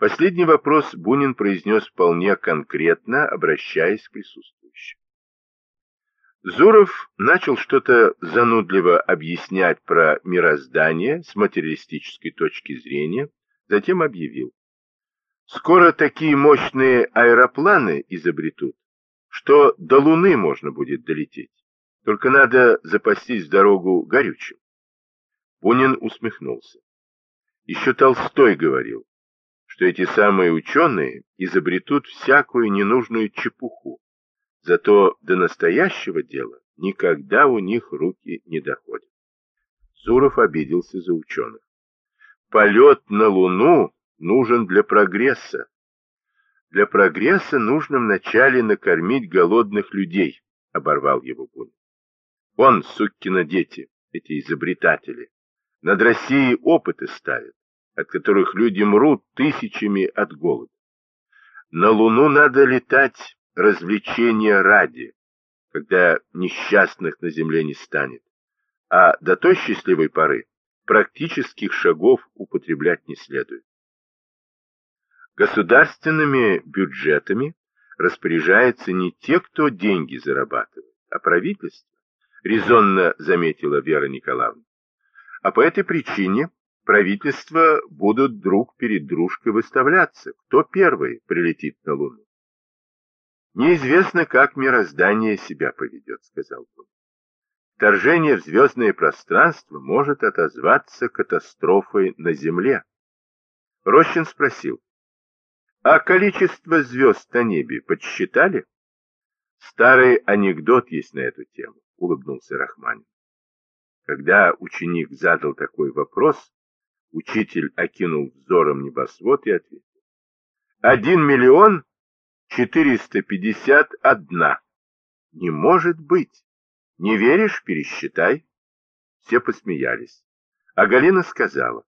Последний вопрос Бунин произнес вполне конкретно, обращаясь к присутствующим. Зуров начал что-то занудливо объяснять про мироздание с материалистической точки зрения, затем объявил. Скоро такие мощные аэропланы изобретут, что до Луны можно будет долететь. Только надо запастись дорогу горючим. Бунин усмехнулся. Еще Толстой говорил, что эти самые ученые изобретут всякую ненужную чепуху, зато до настоящего дела никогда у них руки не доходят. Зуров обиделся за ученых. Полет на Луну нужен для прогресса. Для прогресса нужно вначале накормить голодных людей, оборвал его Бунин. Вон, суккина дети, эти изобретатели, над Россией опыты ставят, от которых люди мрут тысячами от голода. На Луну надо летать развлечения ради, когда несчастных на земле не станет, а до той счастливой поры практических шагов употреблять не следует. Государственными бюджетами распоряжается не те, кто деньги зарабатывает, а правительство резонно заметила Вера Николаевна. А по этой причине правительства будут друг перед дружкой выставляться, кто первый прилетит на Луну. Неизвестно, как мироздание себя поведет, сказал он. Вторжение в звездное пространство может отозваться катастрофой на Земле. Рощин спросил, а количество звезд на небе подсчитали? Старый анекдот есть на эту тему улыбнулся Рахманин. Когда ученик задал такой вопрос, учитель окинул взором небосвод и ответил. Один миллион четыреста пятьдесят одна. Не может быть. Не веришь? Пересчитай. Все посмеялись. А Галина сказала.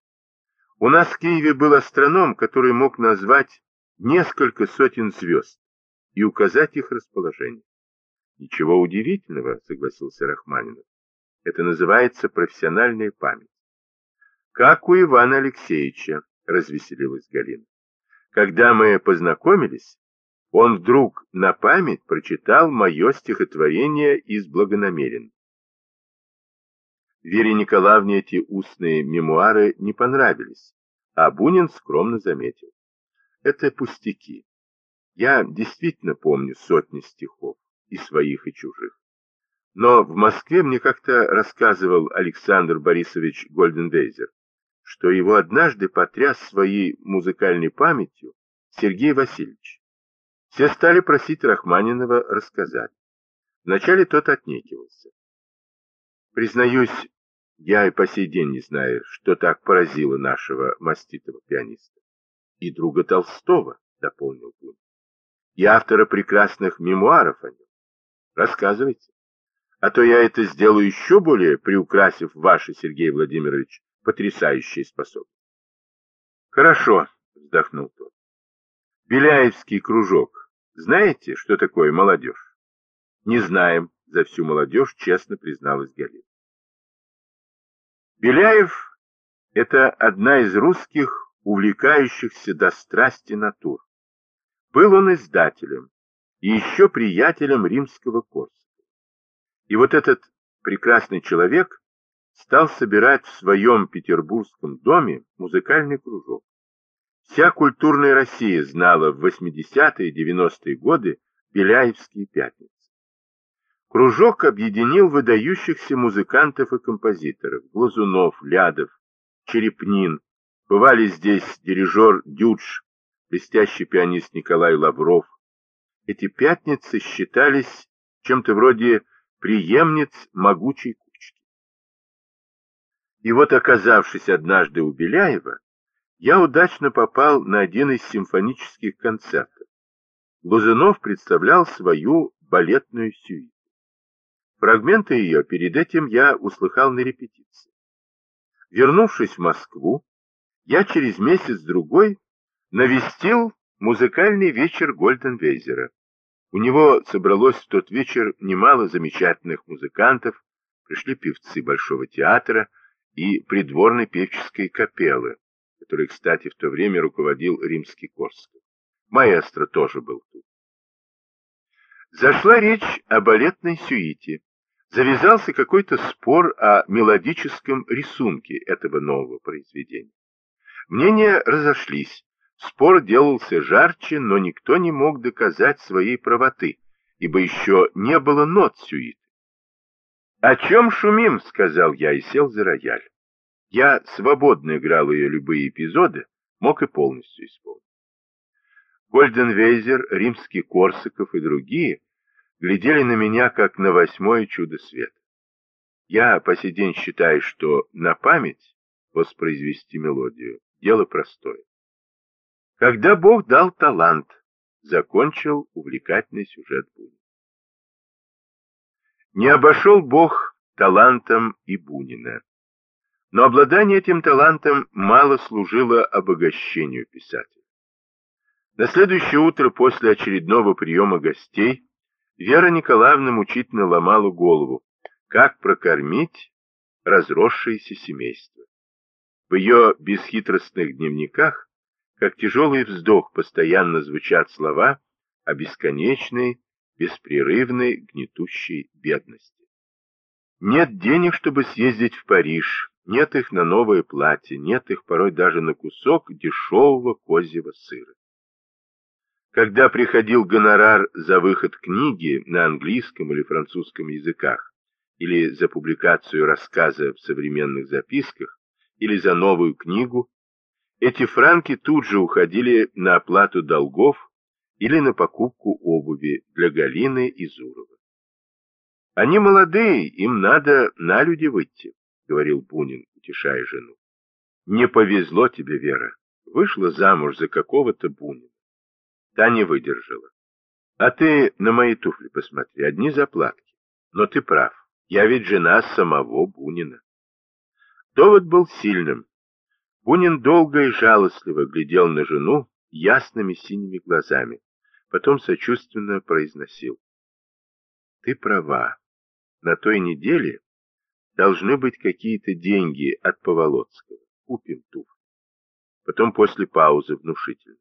У нас в Киеве был астроном, который мог назвать несколько сотен звезд и указать их расположение. Ничего удивительного, согласился Рахманинов. Это называется профессиональная память. Как у Ивана Алексеевича, развеселилась Галина. Когда мы познакомились, он вдруг на память прочитал мое стихотворение из «Благонамерен». Вере Николаевне эти устные мемуары не понравились, а Бунин скромно заметил. Это пустяки. Я действительно помню сотни стихов и своих, и чужих. Но в Москве мне как-то рассказывал Александр Борисович Гольденвейзер, что его однажды потряс своей музыкальной памятью Сергей Васильевич. Все стали просить Рахманинова рассказать. Вначале тот отнекивался. Признаюсь, я и по сей день не знаю, что так поразило нашего маститого пианиста. И друга Толстого, дополнил Бунин, и автора прекрасных мемуаров о нем. Рассказывайте. А то я это сделаю еще более, приукрасив ваши, Сергей Владимирович, потрясающие способности. Хорошо, вздохнул тот. Беляевский кружок. Знаете, что такое молодежь? Не знаем, за всю молодежь честно призналась Галина. Беляев – это одна из русских увлекающихся до страсти натур. Был он издателем, и еще приятелем римского Корсака. И вот этот прекрасный человек стал собирать в своем петербургском доме музыкальный кружок. Вся культурная Россия знала в 80-е и 90-е годы Беляевские пятницы. Кружок объединил выдающихся музыкантов и композиторов Глазунов, Лядов, Черепнин. Бывали здесь дирижер Дюдж, блестящий пианист Николай Лавров, эти пятницы считались чем-то вроде преемниц могучей. И вот, оказавшись однажды у Беляева, я удачно попал на один из симфонических концертов. Глазунов представлял свою балетную сюиту. Фрагменты ее перед этим я услыхал на репетиции. Вернувшись в Москву, я через месяц-другой навестил Музыкальный вечер Гольденвейзера. У него собралось в тот вечер немало замечательных музыкантов, пришли певцы Большого театра и придворной певческой капеллы, который, кстати, в то время руководил римский Корсков. Маэстро тоже был тут. Зашла речь о балетной сюите. Завязался какой-то спор о мелодическом рисунке этого нового произведения. Мнения разошлись. Спор делался жарче, но никто не мог доказать своей правоты, ибо еще не было нот сюиты. «О чем шумим?» — сказал я и сел за рояль. Я свободно играл ее любые эпизоды, мог и полностью исполнить. Гольденвейзер, римский Корсаков и другие глядели на меня, как на восьмое чудо света. Я по сей день считаю, что на память воспроизвести мелодию — дело простое. Когда Бог дал талант, закончил увлекательный сюжет Бунина. Не обошел Бог талантом и Бунина. Но обладание этим талантом мало служило обогащению писателя. На следующее утро после очередного приема гостей Вера Николаевна мучительно ломала голову, как прокормить разросшееся семейство. В ее бесхитростных дневниках, как тяжелый вздох, постоянно звучат слова о бесконечной, беспрерывной, гнетущей бедности. Нет денег, чтобы съездить в Париж, нет их на новое платье, нет их порой даже на кусок дешевого козьего сыра. Когда приходил гонорар за выход книги на английском или французском языках, или за публикацию рассказа в современных записках, или за новую книгу, эти франки тут же уходили на оплату долгов или на покупку обуви для Галины и Зурова. Они молодые, им надо на люди выйти. — говорил Бунин, утешая жену. «Не повезло тебе, Вера. Вышла замуж за какого-то Бунина. Та не выдержала. А ты на мои туфли посмотри, одни заплатки. Но ты прав, я ведь жена самого Бунина». Довод был сильным. Бунин долго и жалостливо глядел на жену ясными синими глазами, потом сочувственно произносил. «Ты права. На той неделе Должны быть какие-то деньги от Поволоцкого. Купим туфли. Потом после паузы внушительно.